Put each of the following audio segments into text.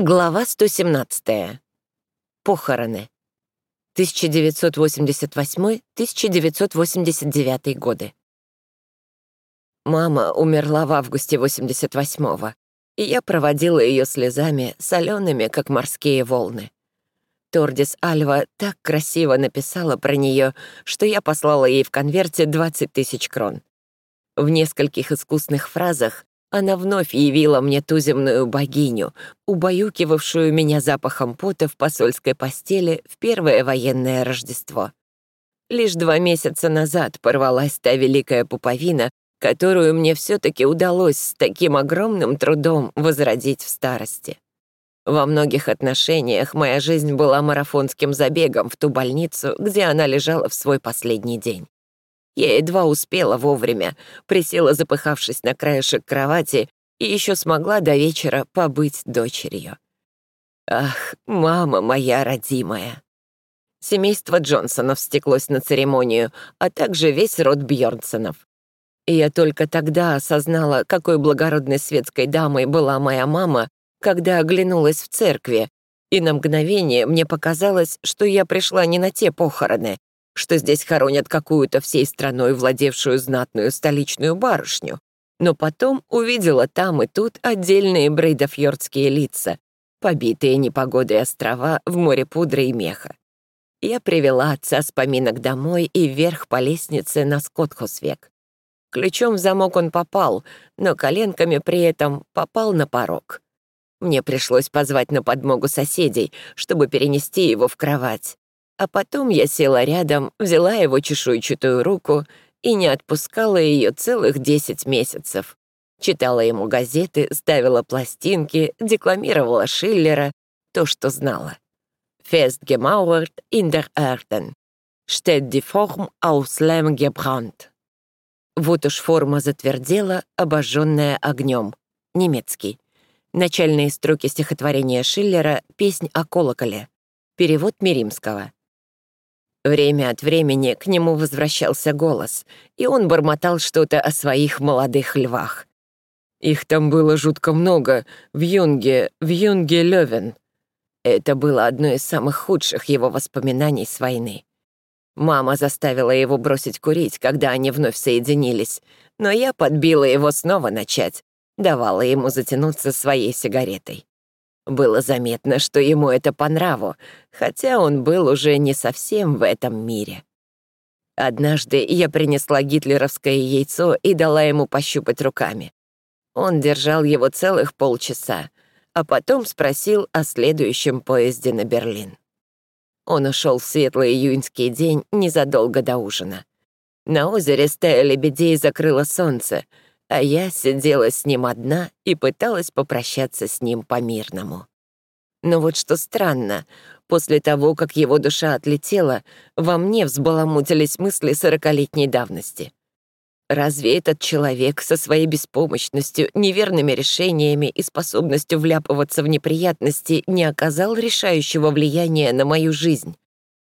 Глава 117. Похороны. 1988-1989 годы. Мама умерла в августе 88-го, и я проводила ее слезами, солеными, как морские волны. Тордис Альва так красиво написала про нее, что я послала ей в конверте 20 тысяч крон. В нескольких искусных фразах она вновь явила мне ту земную богиню, убаюкивавшую меня запахом пота в посольской постели в первое военное Рождество. Лишь два месяца назад порвалась та великая пуповина, которую мне все-таки удалось с таким огромным трудом возродить в старости. Во многих отношениях моя жизнь была марафонским забегом в ту больницу, где она лежала в свой последний день. Я едва успела вовремя, присела, запыхавшись на краешек кровати, и еще смогла до вечера побыть дочерью. Ах, мама моя родимая. Семейство Джонсонов стеклось на церемонию, а также весь род Бьорнсонов. И я только тогда осознала, какой благородной светской дамой была моя мама, когда оглянулась в церкви, и на мгновение мне показалось, что я пришла не на те похороны, что здесь хоронят какую-то всей страной владевшую знатную столичную барышню, но потом увидела там и тут отдельные брейдафьордские лица, побитые непогодой острова в море пудры и меха. Я привела отца с поминок домой и вверх по лестнице на Скотхосвек. Ключом в замок он попал, но коленками при этом попал на порог. Мне пришлось позвать на подмогу соседей, чтобы перенести его в кровать. А потом я села рядом, взяла его чешуйчатую руку и не отпускала ее целых десять месяцев. Читала ему газеты, ставила пластинки, декламировала Шиллера, то, что знала. «Fest gemauert in der Erden. Steht die Form aus Lehm gebrannt». Вот уж форма затвердела, обожженная огнем. Немецкий. Начальные строки стихотворения Шиллера «Песнь о колоколе». Перевод Миримского. Время от времени к нему возвращался голос, и он бормотал что-то о своих молодых львах. Их там было жутко много, в Юнге, в Юнге Левен. Это было одно из самых худших его воспоминаний с войны. Мама заставила его бросить курить, когда они вновь соединились, но я подбила его снова начать, давала ему затянуться своей сигаретой. Было заметно, что ему это по нраву, хотя он был уже не совсем в этом мире. Однажды я принесла гитлеровское яйцо и дала ему пощупать руками. Он держал его целых полчаса, а потом спросил о следующем поезде на Берлин. Он ушел в светлый июньский день незадолго до ужина. На озере стая лебедей закрыла солнце — а я сидела с ним одна и пыталась попрощаться с ним по-мирному. Но вот что странно, после того, как его душа отлетела, во мне взбаламутились мысли сорокалетней давности. Разве этот человек со своей беспомощностью, неверными решениями и способностью вляпываться в неприятности не оказал решающего влияния на мою жизнь?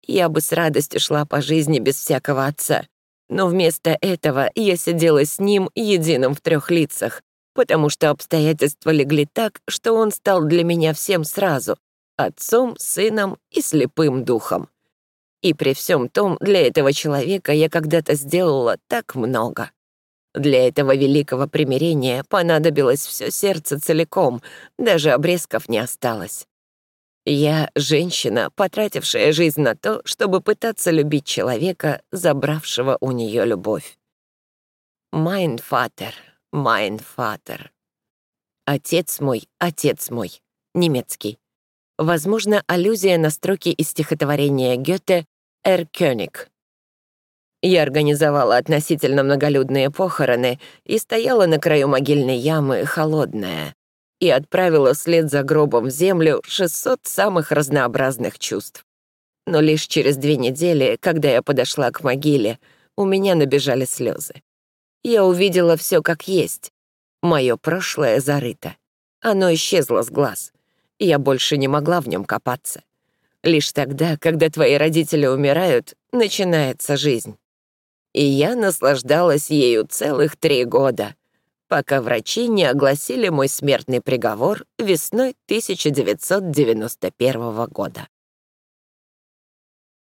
Я бы с радостью шла по жизни без всякого отца, но вместо этого я сидела с ним единым в трех лицах, потому что обстоятельства легли так, что он стал для меня всем сразу — отцом, сыном и слепым духом. И при всем том, для этого человека я когда-то сделала так много. Для этого великого примирения понадобилось все сердце целиком, даже обрезков не осталось. Я — женщина, потратившая жизнь на то, чтобы пытаться любить человека, забравшего у нее любовь. Mein Vater, mein Vater. Отец мой, отец мой. Немецкий. Возможно, аллюзия на строки из стихотворения Гёте «Erlkönig». Я организовала относительно многолюдные похороны и стояла на краю могильной ямы, холодная и отправила вслед за гробом в землю 600 самых разнообразных чувств. Но лишь через две недели, когда я подошла к могиле, у меня набежали слезы. Я увидела все как есть. Мое прошлое зарыто. Оно исчезло с глаз. Я больше не могла в нем копаться. Лишь тогда, когда твои родители умирают, начинается жизнь. И я наслаждалась ею целых три года, пока врачи не огласили мой смертный приговор весной 1991 года.